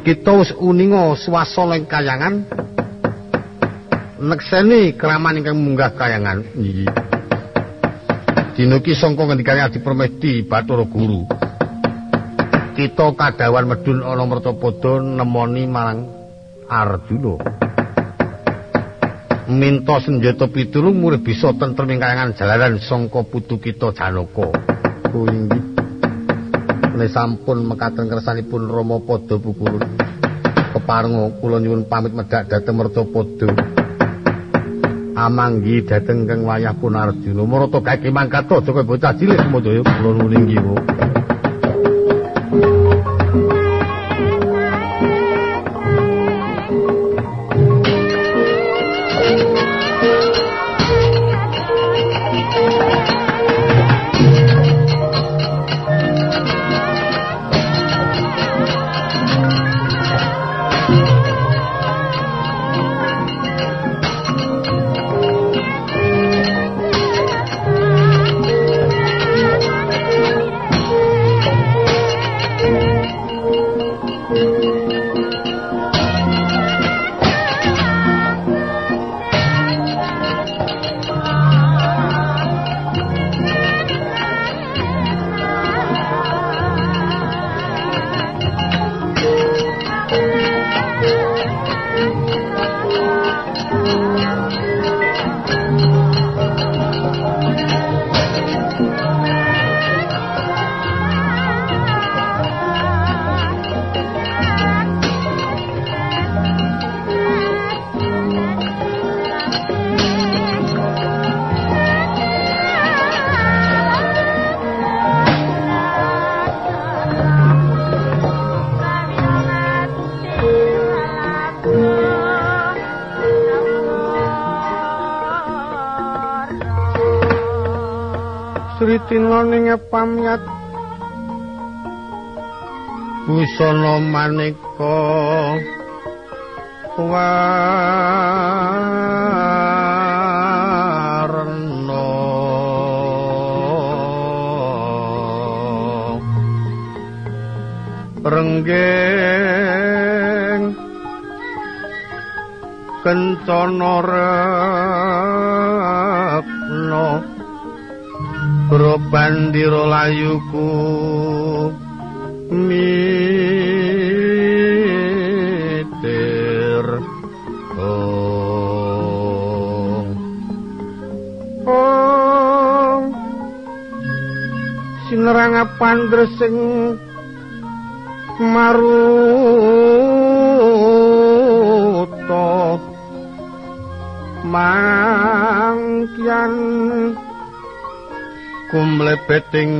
kita wis uninga swasana ing kayangan. Nekseni kraman ingkang munggah kayangan. Iki dina iki sangka ngendikane Adi Permedi Bathara Guru. Kita kadawan medun ana mertapada nemoni marang Arjuna minta senjata pitulung murid bisa tentrem ing kayangan jalaran sangka putu kita Janaka. Kuwi ne sampun mekaten kersanipun Rama Pada Pukulun keparenga kula nyuwun pamit medhak dhateng Mertapada amanggi dhateng kang wayah pun Arjuna marata gawe mangkat aja bocah cilik semono kula nuwun inggih ning pamyat. Busana maneka warna. Renggeng kencana Bro bandiro layuku mitir oh. Oh. Sinerang pandresing maruto kumlebeting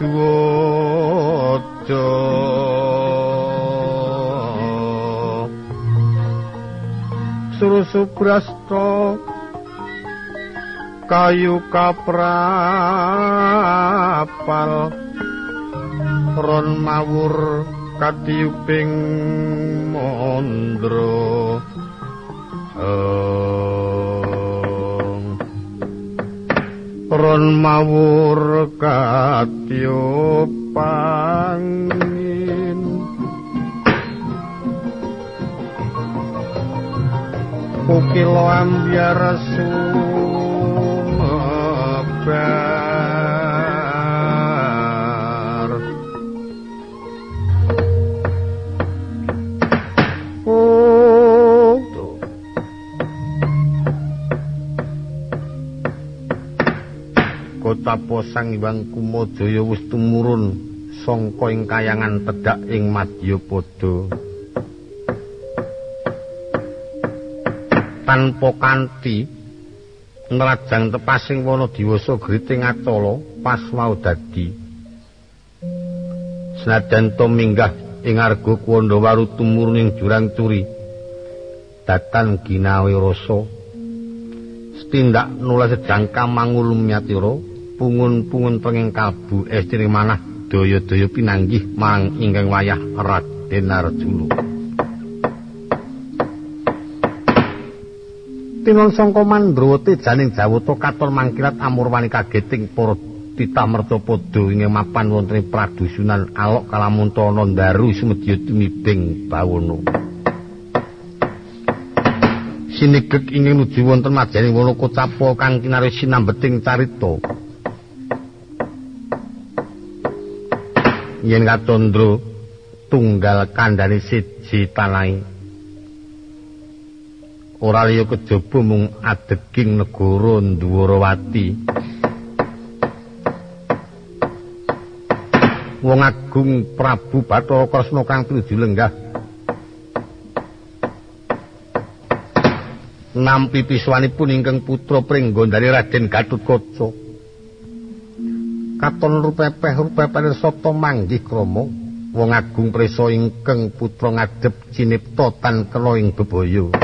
duwaja. Surusubrasta kayu kaprapal ron mawur katiuping mondro ron mawur katyo pangin kukilo ambiar sumebar tapa sang Hyang Kumajaya wis tumurun sangka ing kayangan tedhak ing Madyapada. Tanpa kanthi nglajang tepasing wana diwasa griting acala pas wau dadi. Senajan to minggah ing arga Kwandawaru tumurun ing jurang curi. Datan ginawe rasa tindak nula sedangka mangulum nyatira pungun-pungun penging kalbu estri manah daya-daya pinanggih marang ingkang wayah Raden Arjuna. Tinon sangka mandrawati janing jawata katon mangkirat amurwani kageting para titah merta padha ing mapan wonten pradusunan alok kalamuntana ndaru sumedya tumibing bawono sinigek ingin nuju wonten majaning wono kocapa kang kinaris sinambeting carita yen katondro tunggal kandhane siji tanai ora liya kejaba mung adeging negara Ndwarawati. Wong Agung Prabu Bathara Kresna kang tuju lenggah nampi piswanipun ingkang putra pringgondane Raden Gatutkaca. Katon rupepeh rupepeh sata manggih krama wong agung prisa ingkang putra ngadhep cinipta tan kena ing bebaya.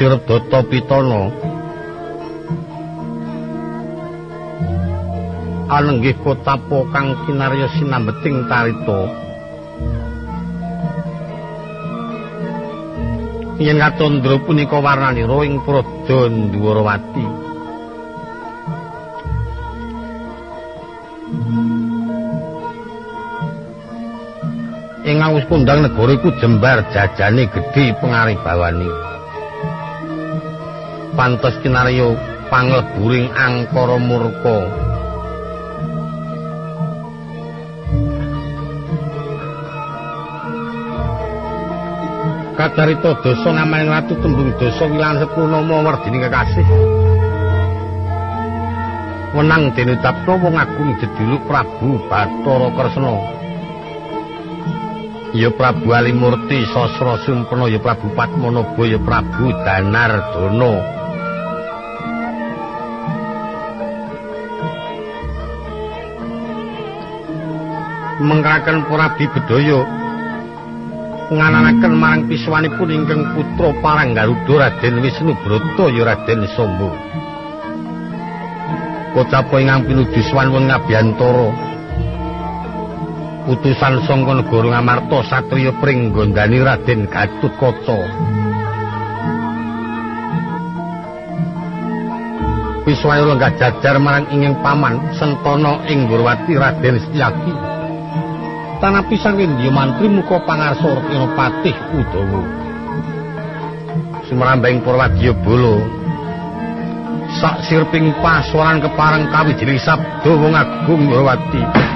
Ya sirep data pitana. Anenggih kota kang kinarya sinambeting tarita. Yen katondra punika warnanira ing Prada Ndwarawati. Ing awis kondang negara iku jembar jajane gedhe pangaribawane. Pantes kinarya pangleburing angkara murka. kacarita dosa namaning ratu tembung dosa wilangan sepurnama wardini kekasih. Wenang dene tapno wong agung jedulu Prabu Bathara Kresna. Ya Prabu Alimurti Sasra Sumpena ya Prabu Padmanaba ya Prabu Danardana mengkaken Prabu Bedaya ngananaken marang piswanipun ingkang putra Paranggaruda Raden Wisnu Brata ya Raden Sombo. Kocapa ingkang pinuju swanwen ngabiyantara. Utusan sangka negara Ngamarta satriya pringgondani Raden Gatutkaca. Piswayara jajar marang ingkang paman Sentana ing Gurwati Raden Setyaki. Tanapi sangking dia mantri muka pangarsor kino patih udawa. Sumerambing purwadya bolo sak sirping pasuaran keparang kawi sabdo wong agung rawati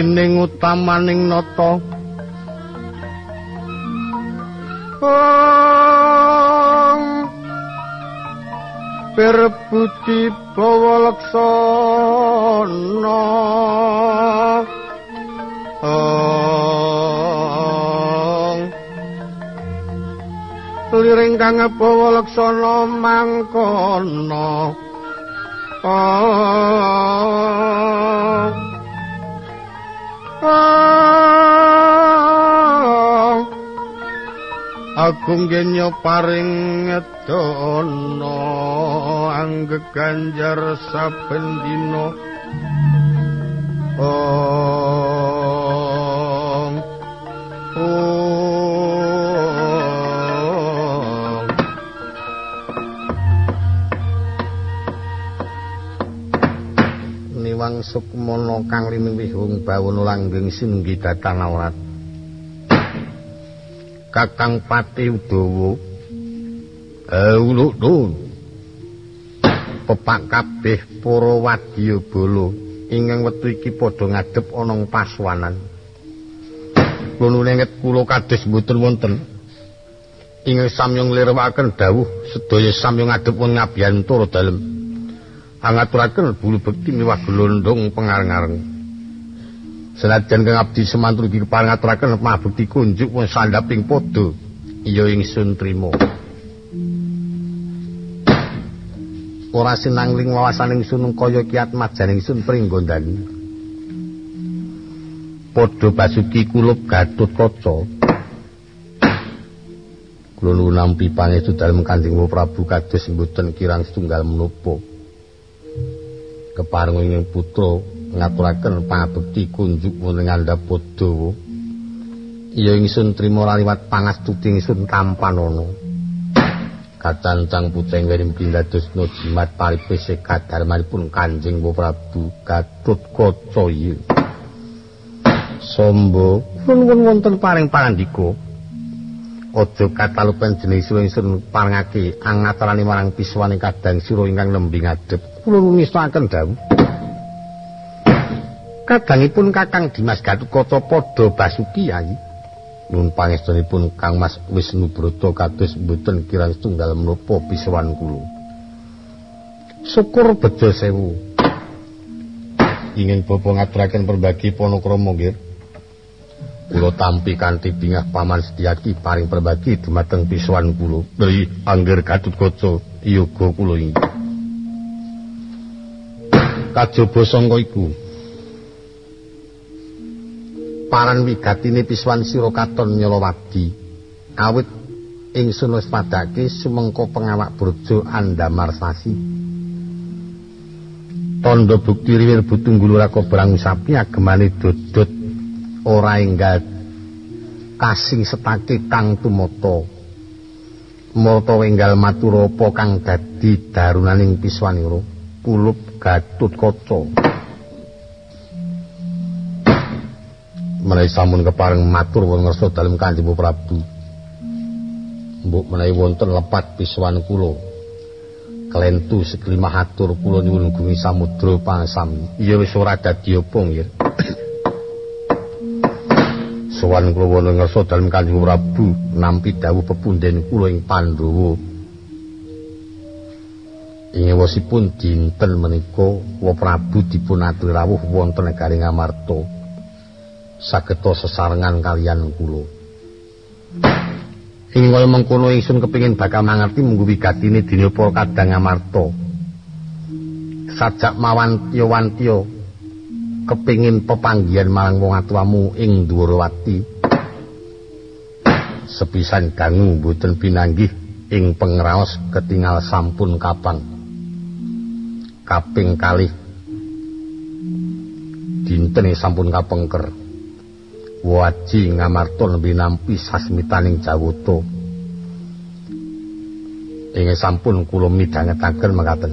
dening utamaning nata. Om. Perbuti bawa laksana. Om. Liring kang bawa laksana mangkono Om agung genya paring ngedono angge ganjar saben dina. Ong ong. Niwang Sukmana kang linuwih wong bawono langgeng sinunggi datan awrat. Kakang Pati Udawa. Eh uluk nun. Pepak kabeh para wadya bala ingkang wektu iki padha ngadep ana ing paswanan. Kula nenget kula kados mboten wonten ingkang samyong lirwaken dawuh sedaya samyong ngadep wonten ngabiyantara dalem. angaturaken bulu bekti miwah glondong pengareng-areng. Senajan kang abdi semantur iki pangaturaken mabukti kunjuk wong sandaping padha iya ingsun trima. Ora sinangling wawasaning sunung kaya kiat majaning sun pringgondani. Padha basuki kulup gatut kaca. Kula nuwun nampi pangestu dalem Kanjeng Prabu kados mboten kirang setunggal menapa. keparenging putra ngaturaken pangabekti kunjuk wonten ngandhap Padawa. Ya ingsun trima liwat pangastuti ingsun kampanana. Kacancang putra ingkang pindadosna jimat paripese kadarmanipun Kanjeng Prabu Gatut Kaca iya. Sombo nuwun wonten paring pangandika. Aja katalupen jeneng sira ingsun parengake angatarane marang piswane kadang sira ingkang nembe ngadhep kula ngestaken dawuh. Kadangipun Kakang Dimas Gatotkaca padha basuki ayi. Nun pangestunipun Kang Mas Wisnu Brata kados mboten kirang setunggal menapa pisawan kula. Syukur bejo sewu. Ingin bapa ngaturaken perbagi panakrama nggih. Kula tampi kanthi bingah paman Setyaki paring perbagi dumateng pisawan kula. Dri Angger Gatotkaca yoga kula inggih. kajaba sangka iku paran wigatine piswan sira katon nyolowadi. Awit ingsun wis padake sumengko pengawak burjo andamar sasi tondo bukti riwil butunggul rako berang sapi agemane dodot ora enggal kasing setake kang tumoto moto enggal maturopo kang dadi darunaning piswaniro kulup Gatut Kaca. Menawi sampun kepareng matur wonten ngersa dalem Kanjeng Prabu. Mbok menawi wonten lepat piswan kula. Klentu seklimah atur kula nyuwun gumi samudra pangsami. Ya wis ora dadi apa nggih. Sowan kula wonten ngersa dalem Kanjeng Prabu nampi dawuh pepunden kula ing Pandhawa. ing ewosipun dinten menika wa Prabu dipun aturi rawuh wonten negari Ngamarta sageta sesarengan kalian kula. Ing kaya mengkono ingsun kepingin bakal mangerti munggu wigatine dina para kadang Ngamarta sajak mawantiya wantiya kepingin pepanggihan marang wong atuamu ing Dwarawati sepisan ganggu mboten pinanggih ing pengraos ketingal sampun kapang. Kaping kalih dinten sampun kapengker waji ngamarta nembe nampi sasmitaning jawata. Ing sampun kula midhangetaken mekaten.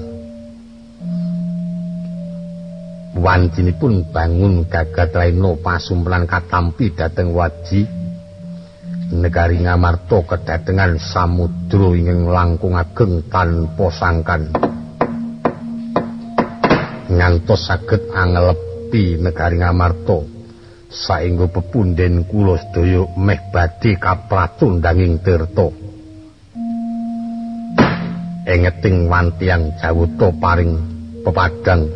Wancinipun bangun gagat raina pasumpelan katampi dhateng waji. Negari ngamarta kedatengan samudra ing langkung ageng tanpa sangkan. Ngantos saged anglepi negari Ngamarta saengga pepunden kula sedaya meh badhe kapratundanging tirta. Engeting wantiang jawuta paring pepadang.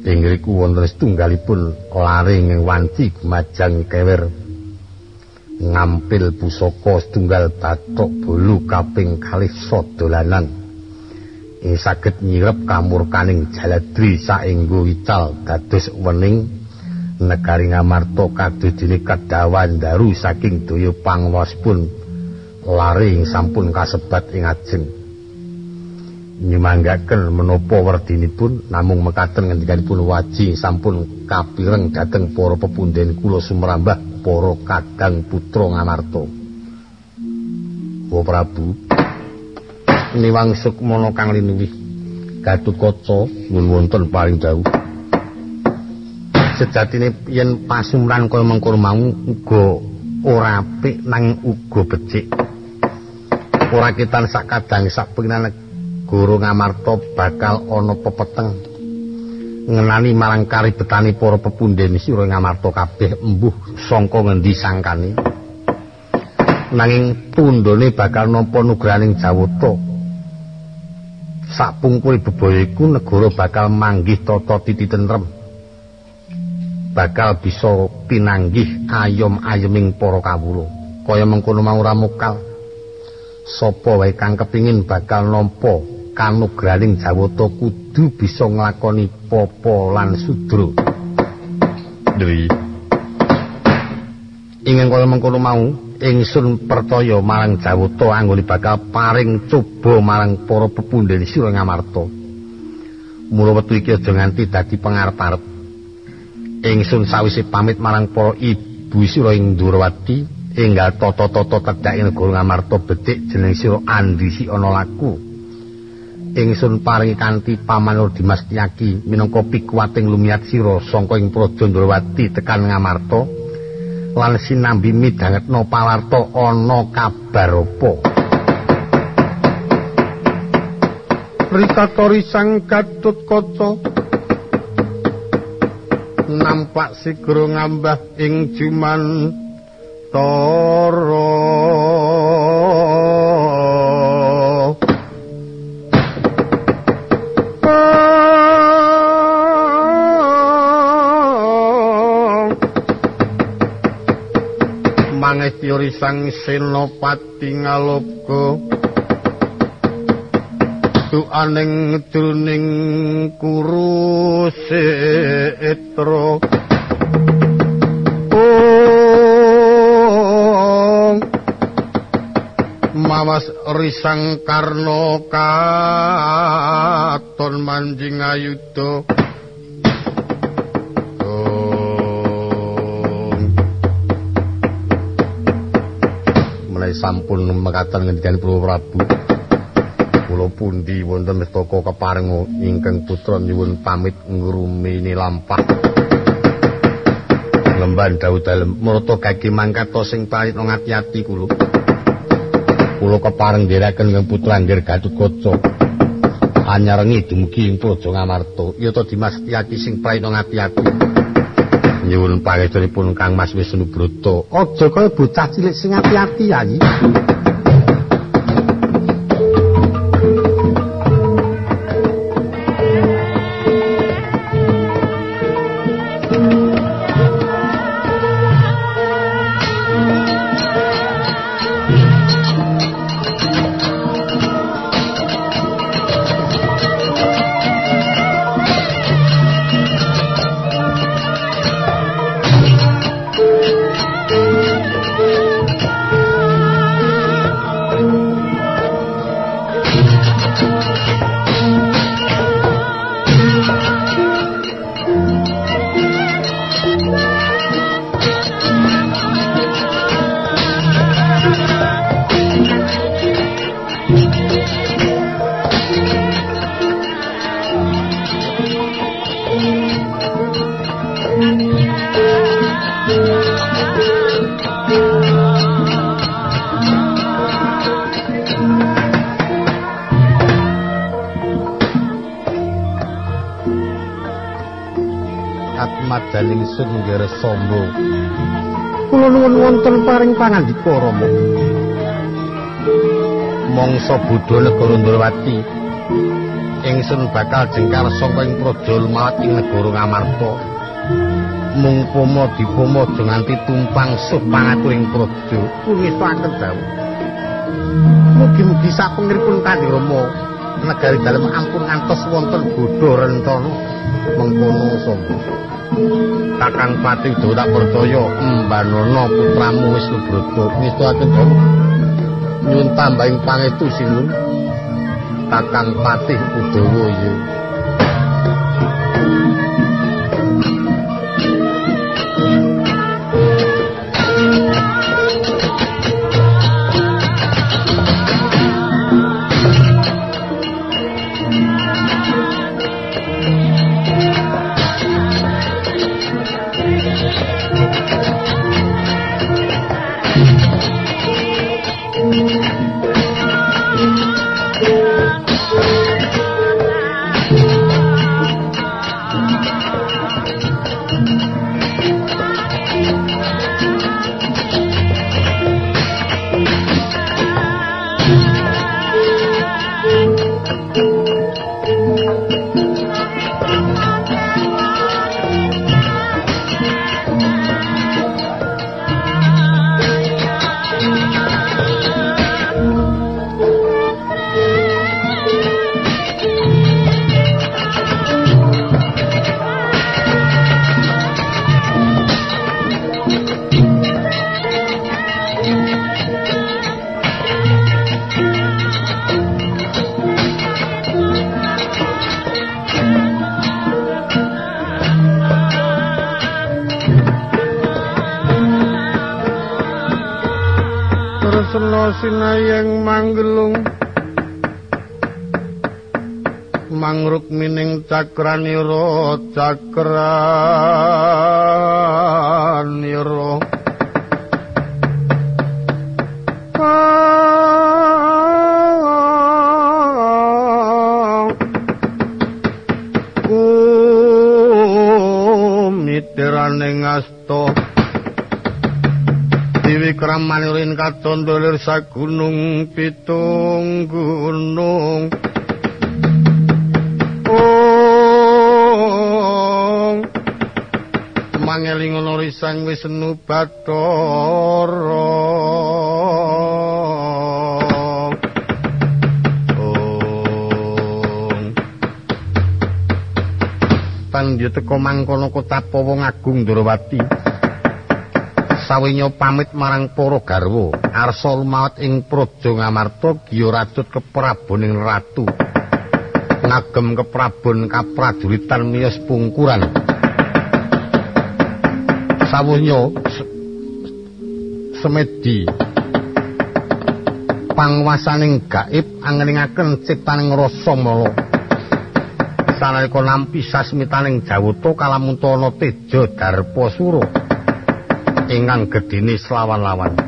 Ing riku wonten setunggalipun laring ing wanci majang kewer. Ngampil pusaka setunggal batok bolu kaping kalih sodolanan ing saged nyirep kamurkaning jaladri saenggo ical dados wening negari ngamarta kados dene kedawan daru saking daya pangwaspun lari ing sampun kasebat ing ajeng. Nyemanggaken menapa werdinipun namung mekaten ngendikanipun waji sampun kapireng dhateng para pepunden kula sumrambah para kadang putra ngamarta. O Prabu niwang sukmana kang linuwih Gatotkaca nuwun wonten paring dawuh sejatine yen pasumran kaya mengkono mau uga ora apik nanging uga becik. Ora ketan sak kadang sak penginan guru ngamarta bakal ana pepeteng. Ngenani marang karibetani para pepunden sira ngamarta kabeh embuh sangka ngendi sangkane. Nanging tundone bakal nampa nugraning jawata. Sapungkul bebaya iku negara bakal manggih tata titi tentrem bakal bisa pinanggih ayom-ayeming para kawula. Kaya mengkono mau ramukal sapa wae kang kepingin bakal nampa kanugraning jawata kudu bisa nglakoni popo lan sudra. Dwi ingin kaya mengkono mau ingsun percaya marang jawata anggone bakal paring coba marang para pepundhen sira ngamarta mula wektu iki aja nganti dadi pangarep-arep ingsun sawise pamit marang para ibu sira ing Durawati enggal tata-tata tedhake negara Ngamarta becik jeneng sira Andisi ana laku. Ingsun paringi kanthi pamanur Dimas Tiyaki minangka pikuwating lumiat sira sangka ing Praja Durawati tekan Ngamarta lan sinambi midhangetna pawarta ana kabar apa? Rikatori sang Gatut Kaca nampak sigro ngambah ing juman toro. Mangestiori sang senopati ngalogo aning jroning kurus etro mawas risang karno katon manjing ayudo sampun mekatan ngendikan Prabu kula pundi wonten mestaka keparing ingkang putra nyuwun pamit ngrumini lampah. Lemban daud dalem marta kaki mangkata sing parit nang ati-ati kula. Kula keparing ndherekaken ingkang putra anggir gatut kaca. Anyarengi dumugi ing praja ngamarta. Ya to dimas tiyaki sing parit nang ati-ati nyuwun pangestunipun kang mas wisnu brata aja kaya bocah cilik sing ati-ati ayi pangandika Rama. Mangsa Buddha negara Ndrawati ingsun bakal jengkar saka ing praja lumat ing negara Ngamarta. Mung pama dipama aja nganti tumpang suh pangaturing praja. Pungestaken dawuh. Mugi-mugi sapengiripun Kanjeng Rama negari dalem ampun ngantos wonten bodho rencana mengkono sapa. Kakang Pati do tak percaya Mbanono putramu wis nubrata ngestuake dong nyuwun tambahing pangestu sinun? Kakang Pati Udawa ya sinayeng manggelung. Mangruk mining cakranira cakranira Mitiraning asta kramanirin katondolir sa gunung pitung gunung. Om Mangeling ono risang wisnu batara Om Pandya teka mangkono kota Pawong Agung Ndrawati sawenya pamit marang para garwa. Arsa lumawat ing praja ngamarta giya rajut kepraboning ratu. Ngagem keprabon kapraduritan miyos pungkuran. Sawunya semedi. Pangwasaning gaib angeningaken ciptaning rasa mala. Sanalika nampi sasmitaning jawata kalamuntana teja darpasura ingkang gedine slawan-lawan.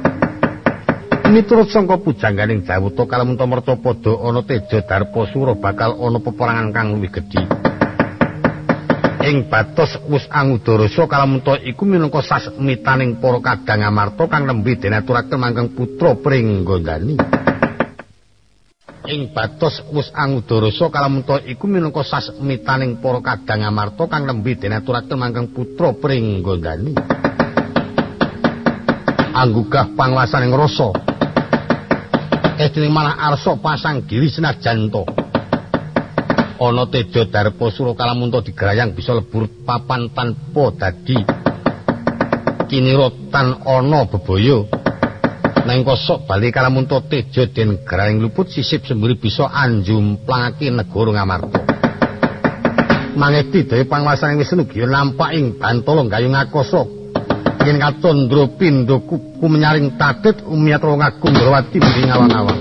Miturut sangka pujangganing Jawata kalamunta merta padha ana teja Darpasura bakal ana peperangan kang luwih gedhe. Ing batos wis angudarasa kalamunta iku minangka sasmitaning para kadang amarta kang nembe denaturaken mangkang putra Pringgondani. Ing batos wis angudarasa kalamunta iku minangka sasmitaning para kadang amarta kang nembe denaturaken mangkang putra Pringgondani. Anggugah panguasaning rasa estine malah arsa pasang diri senajan to ana teja darpasura kalamunta digrayang bisa lebur papan tanpa dadi. Kinirotan ana bebaya. Nang kosok bali kalamunta teja den grayang luput sisip semburi bisa anjumplangake negara ngamarta. Mangeti dhewe panguasaning Wisnu giya nampak ing bantala gayung akasa yen katondra pindha kuku menyaring tadet umiyatra ngagung Drawati ing awang-awang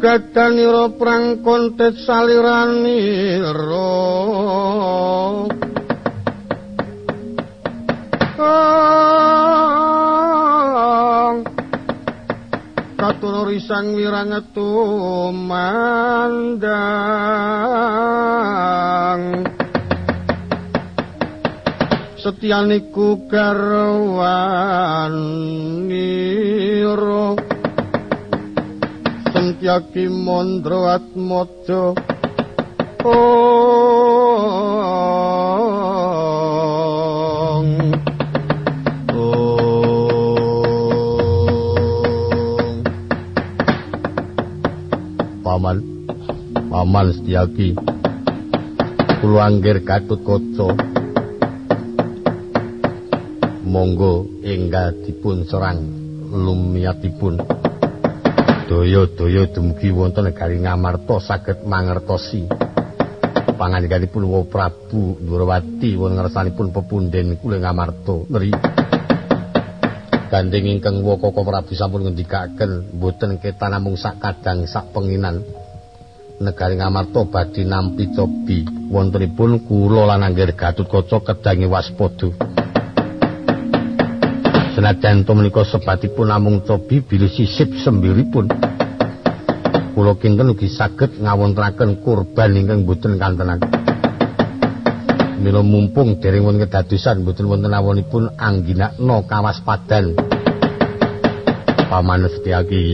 gadanira prang kontet salirani ro. Ah. Bathara risang wirangetu mandang. Setyaniku garwan Sentyaki mondro atmojo Paman, Paman Setyaki, kulo anggir Gatut Kaca. Monggo enggal dipun serang lumiyatipun. Daya-daya dumugi wonten negari Ngamarta saged mangertosi. Pangandikanipun Wa Prabu Durawati wonten ngarsanipun pepunden kula Ngamarta. Neri gandeng ingkang Wa Koko Prabu sampun ngendikaken boten ketan namung sak kadang sak penginan. Negari Ngamarta badhe nampi cobi. Wontenipun kula lan Anggir Gatotkaca kedange waspada senajan to menika sebatipun namung cobi bilih sisip sembiripun kula kinten ugi saged ngawontenaken kurban ingkang boten kantenan. Mila mumpung dereng wonten kedadosan boten wonten awonipun angginakna kawaspadan. Paman Setyaki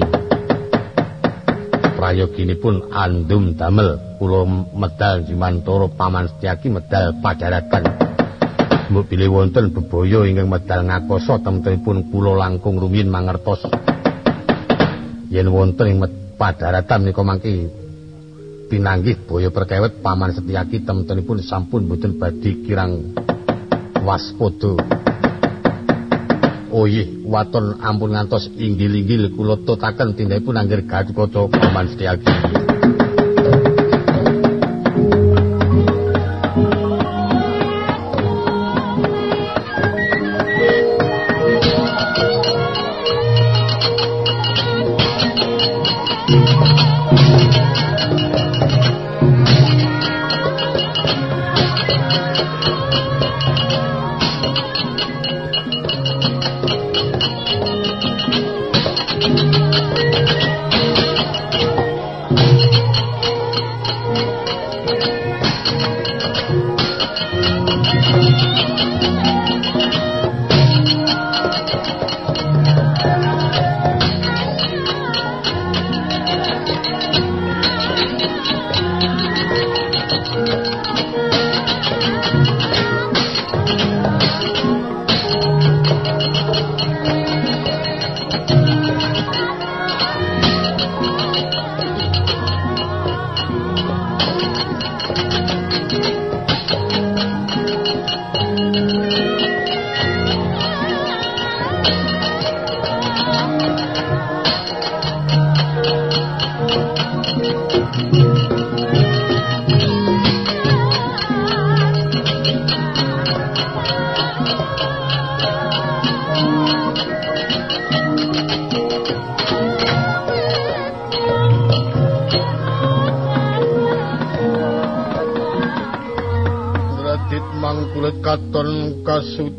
prayoginipun andum damel kula medal Jimantara Paman Setyaki medal padaratan. Mbok bilih wonten bebaya ingkang medal ngakoso temen-temenipun kula langkung rumiyin mangertos. Yen wonten ing padaratan menika mangke pinanggih boyo perkewet paman Setyaki temen-temenipun sampun boten badhe kirang waspada. Oh iya, waton ampun ngantos inggil-inggil kula totaken tindakipun anggere Gatotkaca paman Setyaki.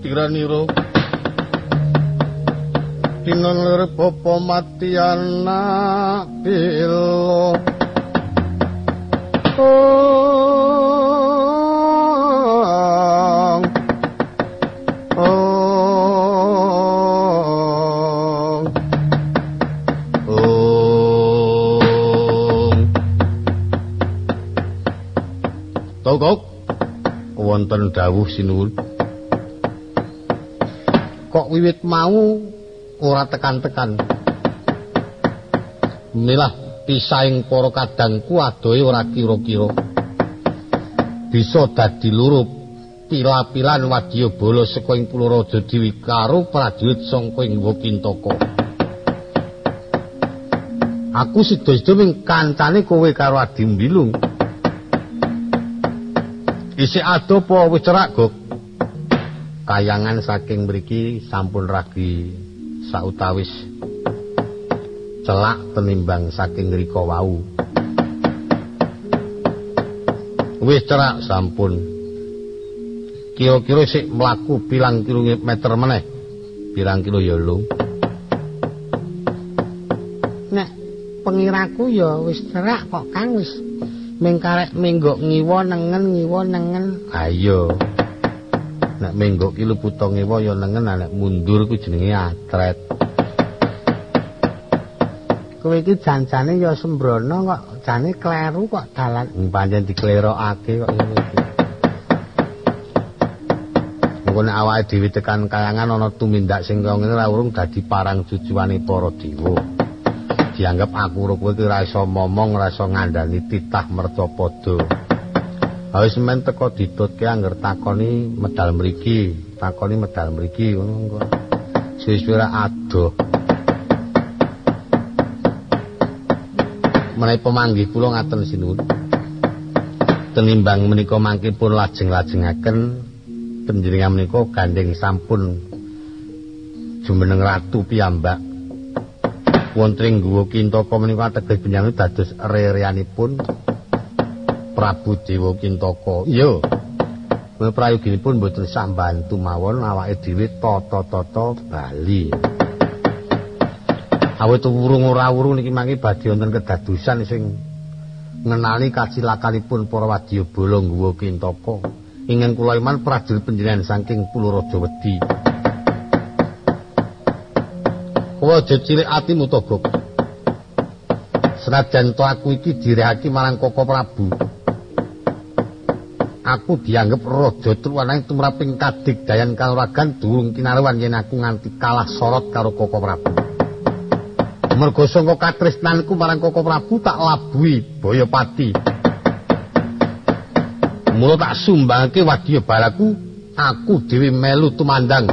Kasudiraniro Dinon lir bapa mati anak bilo Togok. Wonten dawuh sinuwun kok wiwit mau ora tekan-tekan. Inilah pisaing para kadangku adohe ora kira-kira. Bisa dadi loro pila-pilan bala saka ing Raja Dewi karo prajurit saka ing Wakintaka. Aku sida-sida ming kancane kowe karo Adi Mbilung. Isih ado apa wis cerak, Gok? Kayangan saking mriki sampun ragi sautawis celak penimbang saking ngrika wau. Wis cerak sampun. Kira-kira sik mlaku pilang kilometer meneh? Pirang kilo ya lu nek pengiraku ya wis terak kok Kang. Wis ming karek menggok ngiwa nengen ngiwa nengen. Ayo. Nek menggok ki luputa ngiwa ya nengen nek mundur ku jenenge atret. Kowe iki janjane ya sembrono kok jane kleru kok dalan pancen diklerokake kok ngene iki. Mengko nek awake dhewe tekan kayangan ana tumindak sing kaya ngene ora urung dadi parang cucuane para dewa. dianggap aku kowe iki ora iso momong, ora iso ngandani titah mercapada. Wis men teko ditutke anger takoni medal mriki, takoni medal mriki ngono engko. Siswira adoh. Menawi pemanggih kula ngaten sinuwun. Tenimbang menika mangke pun lajeng-lajengaken panjenengan menika gandeng sampun jumeneng ratu piyambak wonten guwa Kintaka menika teges benjang dados rereanipun Prabu Dewa Kintaka. Iya. Prayoginipun mboten sambantu mawon awake dhewe tata-tata bali. Awit wurung ora wurung niki mangke badhe wonten kedadosan sing ngenali kacilakanipun para wadya bala guwa Kintaka. Ingin kula iman prajurit panjenengan saking Pulau Wedi. kowe aja cilik atimu to gok senajan to aku iki direhake marang koko prabu aku dianggep raja truwanang tumraping kadik dayan kaluragan durung kinarewan yen aku nganti kalah sorot karo koko prabu. Mergo sangka katresnanku marang koko prabu tak labui boyopati. Mulo tak sumbangke wadya balaku aku dhewe melu tumandang.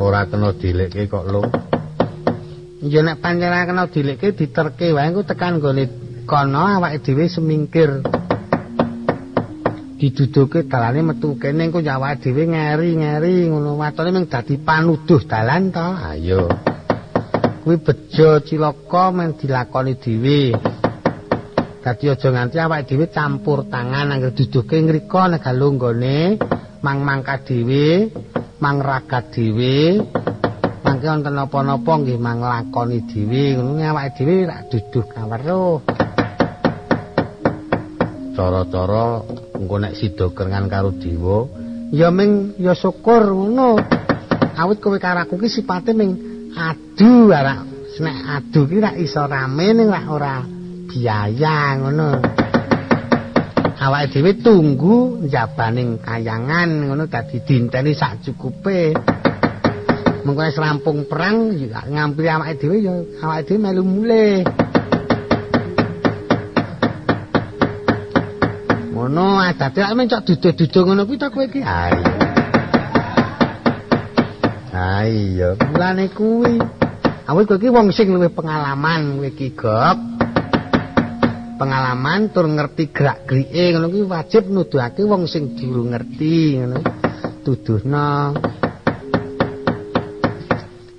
Ora kena dilekke kok lho. Ya nek pancen kena dilekke diterke wae engko tekan gone kono awake dhewe semingkir. Diduduke dalane metu kene engko awake dhewe ngeri-ngeri ngono watone mung dadi panuduh dalan to. Ayo. Kuwi bejo cilaka men dilakoni dhewe. Dadi aja nganti awake dhewe campur tangan anggere duduke ngriko nek galunggone mang-mangka dhewe. mangragat dhewe mangke wonten napa-napa nggih manglakoni dhewe ngono awake dhewe tak duduh kaweruh cara-cara engko nek sida kerengan karo dewa ya ming ya syukur ngono. Awit kowe karo aku ki sipate ming adu ora nek adu ki rak iso rame ning ora biaya ngono. Awake dhewe tunggu njabaning kayangan ngono dadi dinteni sak cukupe. Mengko rampung perang ya ngampil awake dhewe ya awake dhewe melu mulih ngono adate lak mencok duduh-duduh ngono kuwi to kowe iki ha iya mulane kuwi awake kowe iki wong sing luwih pengalaman kowe iki gok pengalaman tur ngerti gerak-gerike ngono kuwi wajib nuduhake wong sing durung ngerti ngono. Tuduhna.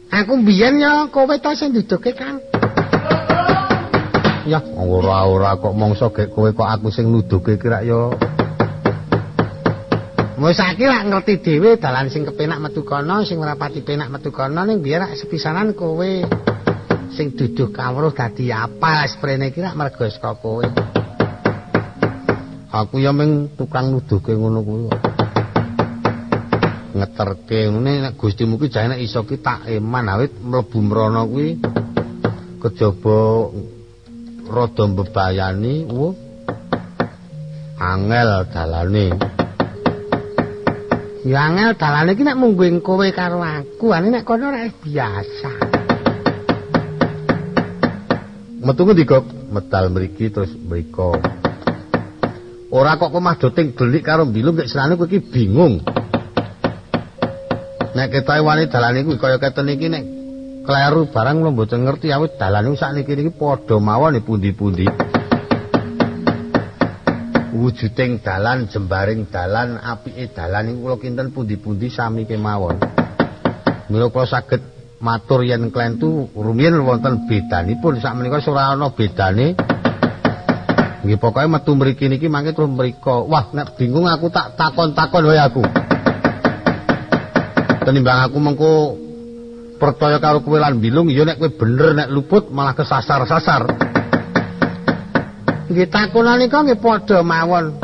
Aku mbiyen ya kowe to sing duduhke Kang. Ya ora-ora kok mongso gek kowe kok aku sing nuduhke kira ya. Wis saiki lak ngerti dhewe dalan sing kepenak metu kono, sing ora pati penak metu kono ning biar sepisanan kowe. sing duduh kawruh dadi apal sprene iki rak mergo saka kowe. Aku ya mung tukang nuduhke ngono kuwi. Ngeterke ngene nek Gustimu ki jane iso ki tak eman awit mlebu mrono kuwi kejaba rada mbebayani, wo. Angel dalane. Ya angel dalane ki nek mungguing kowe karo aku, ane nek kono ora biasa. metu ngendi kok medal mriki terus mriko ora kok kemah doting delik karo mbilung nek serane kowe iki bingung nek ketoke wani dalane kuwi kaya keten iki nek kleru barang lho mboten ngerti awit dalane sakniki iki padha mawon pundi-pundi. Wujuding dalan jembaring dalan apike dalan iki kula kinten pundi-pundi sami kemawon mila kula saged matur yen klentu rumiyin wonten bedanipun. Sak menika ora ana bedane. Nggih pokoke metu mriki niki mangke terus mriko. Wah nek bingung aku tak takon-takon wae aku. Tenimbang aku mengko percaya karo kowe lan bilung ya nek kowe bener nek luput malah kesasar-sasar. Nggih takonane kok nggih padha mawon.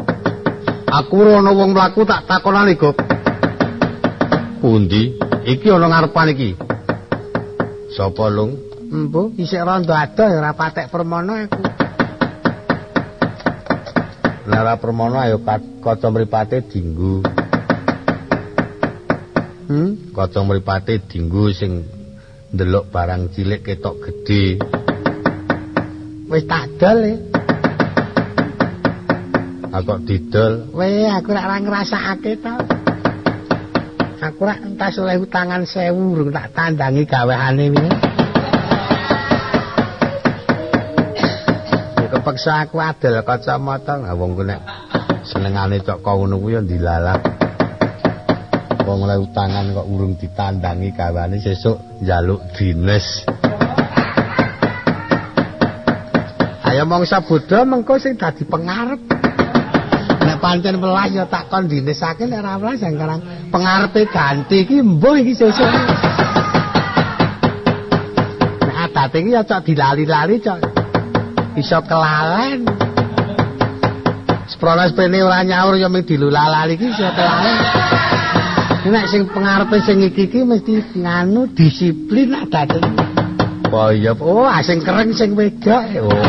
Aku ana wong mlaku tak takonane, Gop. Pundi? Iki ana ngarepan iki. Sapa, Lung? Embuh, isih randa adoh ya ora patek permono aku. Nara permono ayo kaca mripate dinggo. Hmm? Kaca mripate dinggo sing ndelok barang cilik ketok gedhe. Wis tak dol e. Aku didol. Weh, aku rak ora ngrasakake to. Aku rak entas oleh utangan 1000 urung tak tandangi gaweane wingi. Kepeksa aku adel kacamata, nah wong ku nek senengane cok kau ngono kuwi ya dilalah. Wong oleh utangan kok urung ditandangi gaweane sesuk njaluk dinas. Ayo mongsa bodho mengko sing dadi pengarep. Nek pancen welas ya tak kon dinesake nek ora welas yang karang pengarepe ganti iki mbuh iki sesuk. Nek adate iki ya cok dilali-lali cok. Iso kelalen. Sprones pene ora nyaur ya mung dilulalali iki iso kelalen. Nek sing pengarepe sing iki iki mesti nganu disiplin adate. Oh iya, Oh, sing keren sing wedok. oh.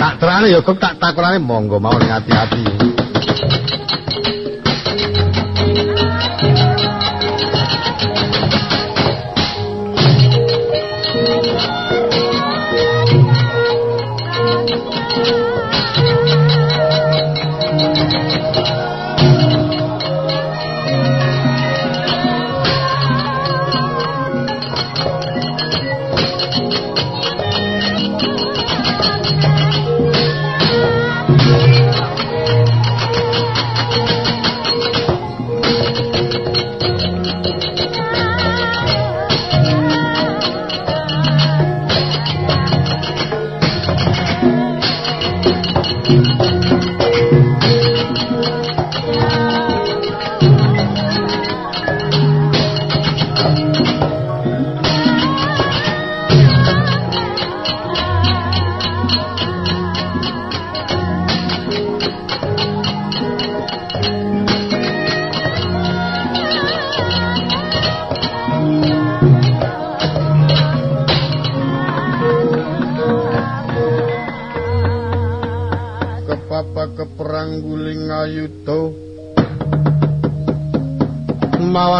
tak terane ya kok tak takonane monggo mawon ngati-ati.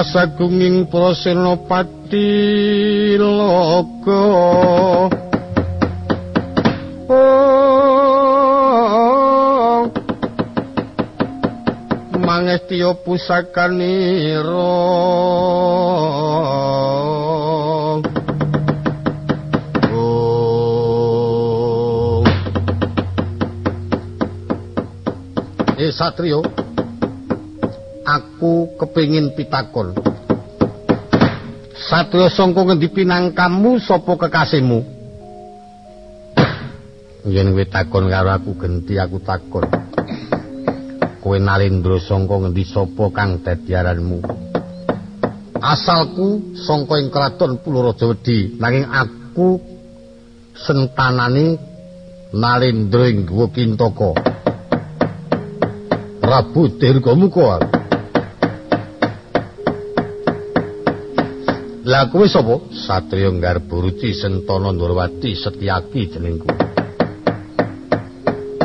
Mawas agunging prasenopati loga oh mangestiya pusakanira oh eh satrio aku kepingin pitakon. Satrio sangka ngendi pinangkamu sapa kekasihmu? Yen kowe takon karo aku genti aku takon. Kowe Nalendra sangka ngendi sapa kang dadi? Asalku sangka ing kraton Puluraja Wedi, nanging aku sentanane Nalendra ing Guwa Kintaka. Prabu Dirgamuka. Lah kowe sapa? Satriya Garburuci Sentana Ndrawati Setyaki jenengku.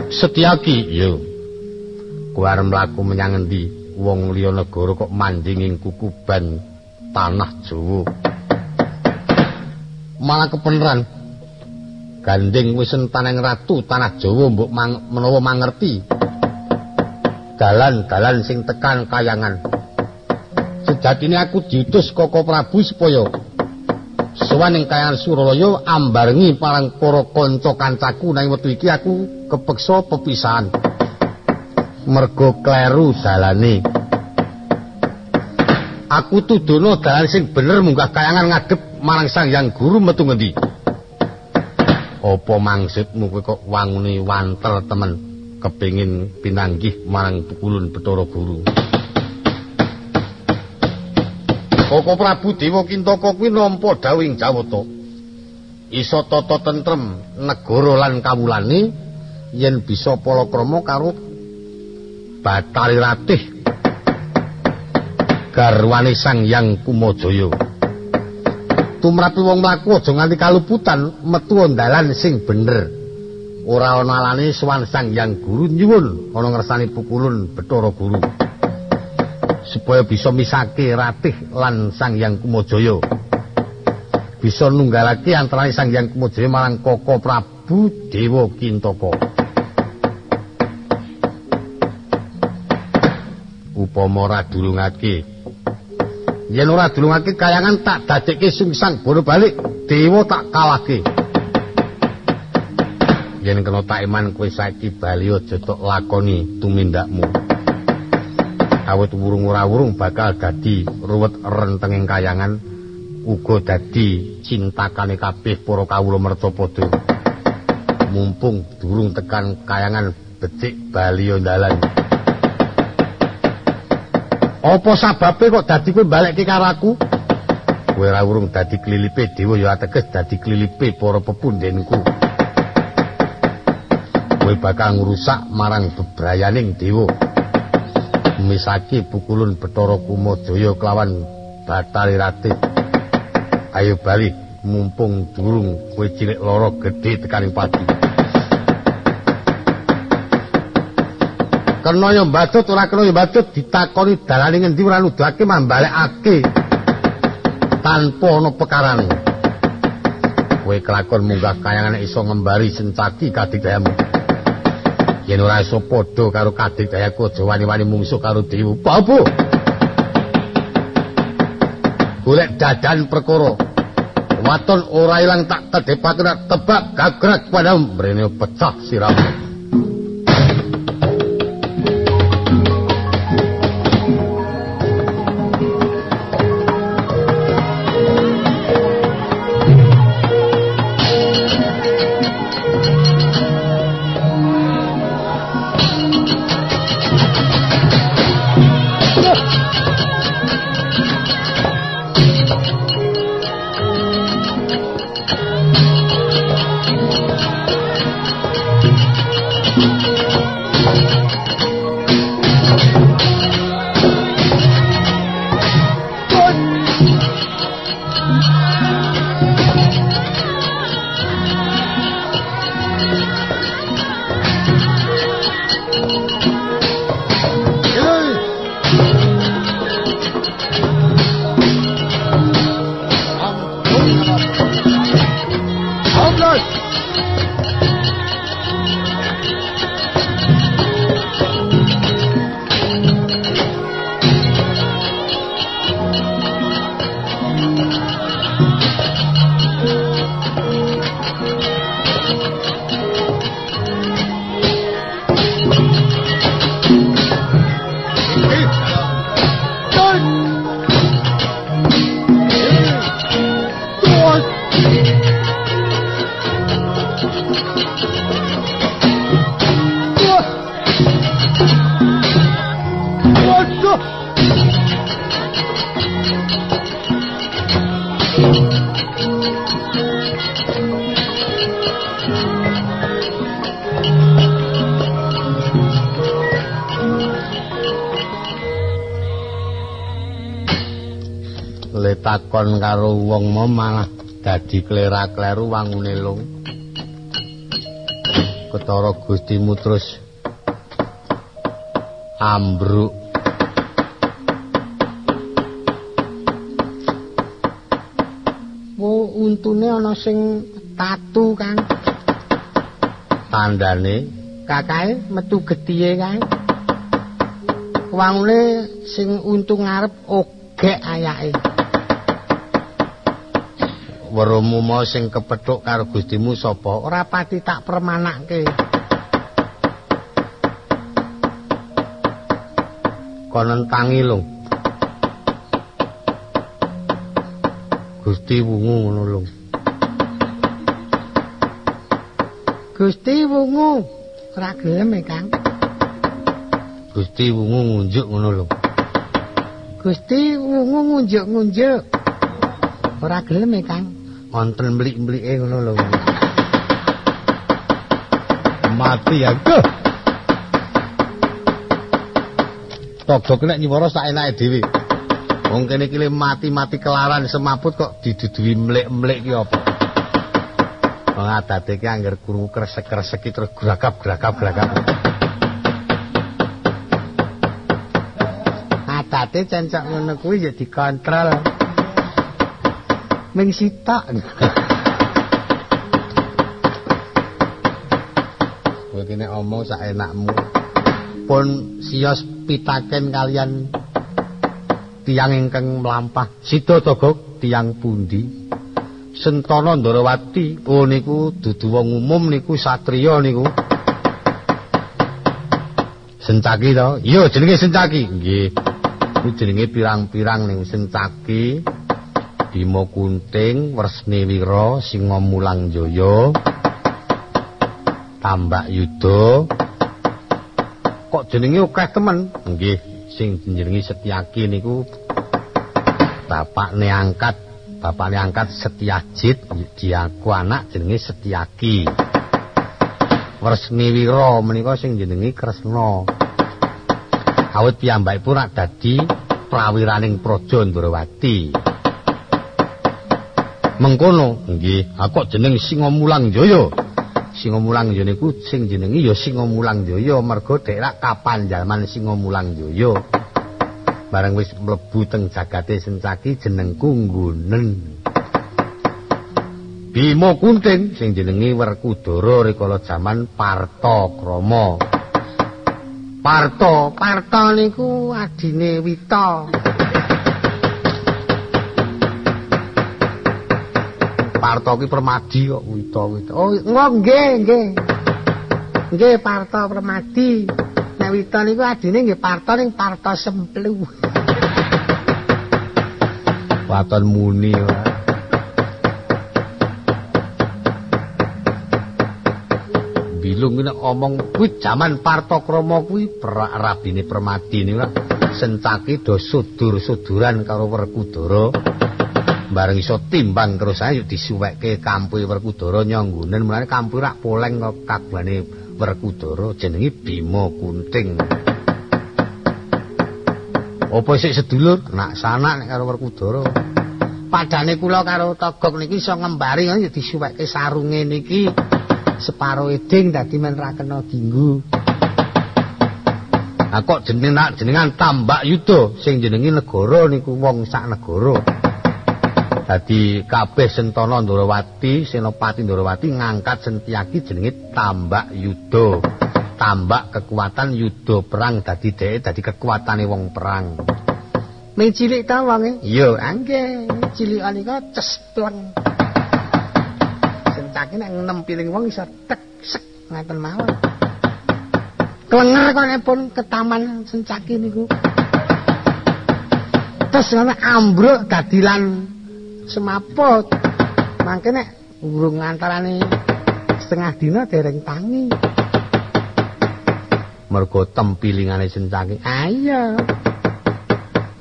Setyaki, yo. Kowe arep mlaku menyang endi? Wong liya negara kok manding ing kukuban tanah Jawa. Malah kepeneran. Gandeng wis entaneng ratu tanah Jawa mbok menawa mangerti. Dalan-dalan sing tekan kayangan. Sejatine aku diutus Koko Prabu supaya sowan ing kayangan Suralaya ambarengi parang para kanca kancaku nang wektu iki aku kepeksa pepisahan. Mergo kleru dalane. Aku tudono dalan sing bener munggah kayangan ngadep marang Sang Hyang Guru metu ngendi? Apa maksudmu kowe kok wangune wantel temen kepingin pinanggih marang pukulun Bathara Guru? Koko Prabu Dewa Kintaka kuwi nampa dawing Jawata. Isa tata tentrem negara lan kawulane yen bisa palakrama karo Bathari Ratih garwane Sang Yang Kumajaya. Tumrapi wong mlaku aja nganti kaluputan metu dalan sing bener. Ora ana alane sowan Sang Yang Guru nyuwun ana ngersani pukulun Bathara Guru. Supaya bisa misake Ratih lan Sang Yang Kumajaya. Bisa nunggalake antara Sang Yang Kumajaya marang Koko Prabu Dewa Kintaka. Upama ora dulungake. Yen ora dulungake kayangan tak dadekke sungsang bono balik, dewa tak kalahke. Yen kena tak iman kowe saiki bali aja tok lakoni tumindakmu. Awit wurung ora wurung bakal dadi ruwet rentenging kayangan uga dadi cintakane kabeh para kawula mercapada mumpung durung tekan kayangan becik bali dalan apa sababe kok dadi kowe balekke karo aku? Kowe ora wurung dadi klilipe dewa ya ateges dadi klilipe para pepundenku kowe bakal ngrusak marang bebrayaning dewa misaki pukulun Bathara Kumajaya kelawan Bathari Ratih. Ayo bali mumpung durung kowe cilik lara gedhe tekaning pati. Kena yo mbadut ora kena yo mbadut ditakoni dalane ngendi ora nuduhake mambalekake. Tanpa ana pekarane. Kowe kelakon munggah kayangane iso ngembari sencaki kadigdayamu. Yen ora iso padha karo kadhik dayaku aja wani-wani mungsuh karo dewa babu. Golek dadan perkara. Waton ora ilang tak kedepak tebak gagrak pada mrene pecah siramu karo wong mau malah dadi klera-kleru wangune lung. Ketara Gustimu terus ambruk. Wo untune ana sing tatu, Kang. Tandane kakae metu gedhiye, Kang. Wangune sing untung ngarep ogek ayake. Werumu mau sing kepethuk karo Gustimu sapa? Ora pati tak permanake. Konon tangi lho. Gusti wungu ngono lho. Gusti wungu ora gelem, Kang. Gusti wungu ngunjuk ngono lho. Gusti wungu ngunjuk-ngunjuk. Ora gelem e, Kang. Wonten mblik-mblike ngono lho. Mati aku. Togok nek nyiwara sak enake dhewe. Wong kene iki mati-mati kelaran semaput kok diduduhi mlik-mlik ki apa? Wong adate ki angger krungu kresek-kresek terus gragap-gragap-gragap. Adate cencok ngono kuwi ya dikontrol. Ming sitok. Kowe kene omong sak enakmu. Pun sios pitaken kalian tiang ingkang mlampah. Sida togok tiang pundi? Sentana Ndarawati oh niku dudu wong umum niku satriya niku. Sencaki to? Iya jenenge Sencaki. Nggih. Iku jenenge pirang-pirang niku Sencaki Bima Kunting Wresni Wira Singa Mulang Jaya Tambak Yuda. Kok jenenge akeh temen? Nggih sing jenenge Setyaki niku. Bapakne angkat bapakne angkat Setyajit diaku anak jenenge Setyaki. Wresni Wira menika sing jenenge Kresna. Awit piyambakipun rak dadi prawiraning praja Ndrawati mengkono nggih kok jeneng Singomulang Jaya Singomulang Jaya niku sing jenenge ya Singomulang Jaya merga daerah kapan jaman Singomulang Jaya. Bareng wis mlebu teng jagate Sencaki jenengku Nggunen. Bima Kunting sing jenenge Werkudara rikala jaman Parto Krama. Parto, Parto niku adine Wita. Parto ki Permadi kok Wita Wita. Oh, nggih, nggih. Nggih Parto Permadi. Nek Wita niku adine nggih Parto ning Parto Semplu. Waton muni wae. Bilung nek omong kuwi jaman Partokrama kuwi rabine Permadi niku sencaki do sudur-suduran karo Werkudara. Bareng iso timbang terus ayo disuwekke kampuhe Werkudara nyanggunen mulane kampuhe rak poleng kok kagwane Werkudara jenenge Bima Kunting. Apa sik sedulur nak sanak nek karo Werkudara. Padane kula karo Togok niki iso ngembari ya disuwekke sarunge niki separo eding dadi men ra kena dinggu. Nah kok jenengan jenengan tambak yuda sing jenenge negara niku wong sak negara. Dadi kabeh Sentana Ndarawati, Senopati Ndarawati ngangkat Sentyaki jenenge Tambak Yuda. Tambak kekuatan yuda perang dadi dhek dadi kekuatane wong perang. Ming cilik ta wonge? Iya, angge. Cilik nika cespleng. Sentyaki nek nempiling wong iso tek sek ngaten mawon. Klenger kok pun ke taman Sentyaki niku. Terus ana ambruk dadilan semaput. Mangke nek urung antarane setengah dina dereng tangi. Mergo tempilingane sencaki. Ah iya.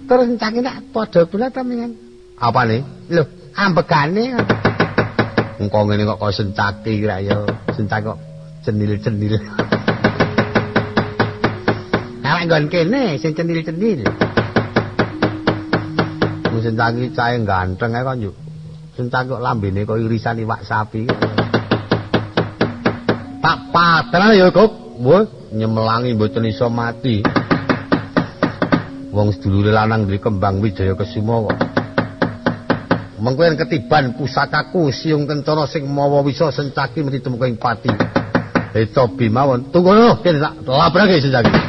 Terus sencaki nek padha kula ta mingan. Apane? Lho, ambegane. Engko ngene kok kok sencaki kira ya. Sencaki kok cenil-cenil. Awak nggon kene sing cenil-cenil. Sencaki cahe ganteng ae kok yo. Sencaki kok lambene kok irisan iwak sapi. Tak patran ya, Kok. Wah, nyemlangi mboten iso mati. Wong sedulure lanang duwe kembang Wijaya Kesuma kok. Mengko ketiban pusakaku siung kencana sing mawa wisa sencaki mesti temukaing pati. Eco bimawon. Tunggu lho, kene tak labrake sencaki.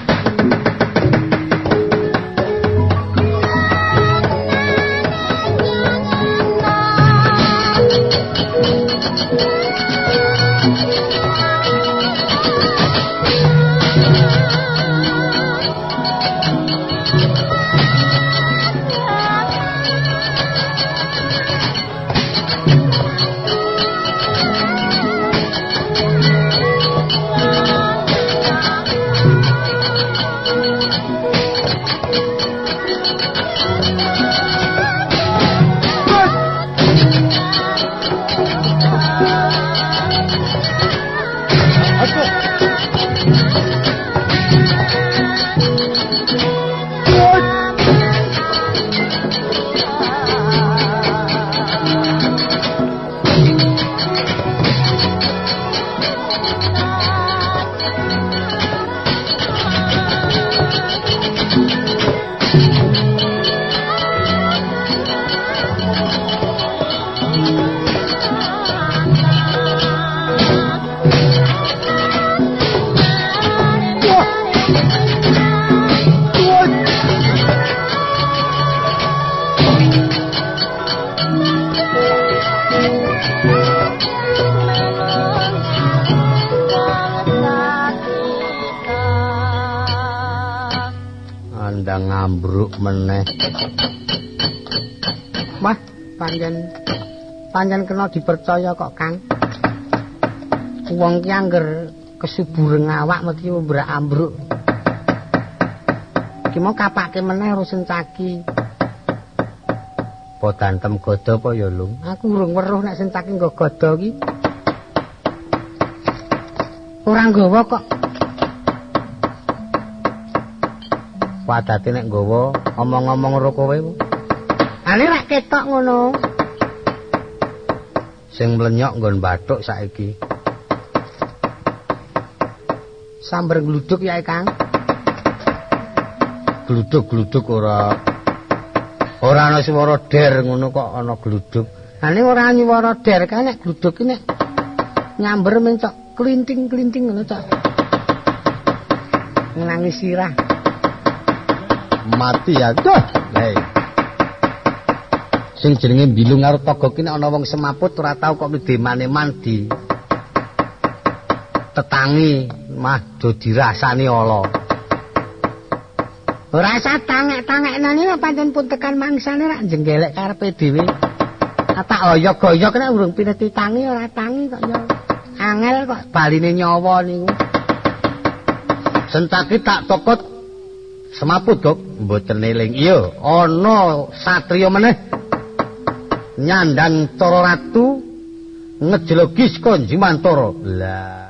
Ngambruk meneh. Wah, panjen panjen kena dipercaya kok, Kang. Wong ki angger kesubureng awak mesti mbrak ambruk. Ki mau kapake meneh rusen caki. Apa dantem godo apa ya, Lung? Aku urung weruh nek sing caki nggo godo ki. Ora nggawa kok. Padate nek nggawa omong-omong karo kowe. Ane rak ketok ngono. Sing mlenyok nggon bathuk saiki. Sambar gluduk ya, Kang. Gluduk-gluduk ora ora ana swara der ngono kok ana gluduk. Ane ora nyuwara der kan nek gluduk ki nek nyamber men cok klinting-klinting ngono cok. Nangis sirah. Mati ya. Duh. Hei. Sing jenenge mbilung karo togo ki nek ana wong semaput ora tau kok midemane mandi. Tetangi mah do dirasani ala. Ora usah tangek-tangeknane kok pancen pun tekan mangsane rak jenggelek karepe dhewe. Tak oyok-oyok nek urung pineti tangi ora tangi kok ya. Angel kok baline nyawa niku. Sentaki tak tokot semaput, Dok. Mboten eling. Iya, ana satriya meneh. Nyandang Tara Ratu ngejlogi Konjimantara. Lah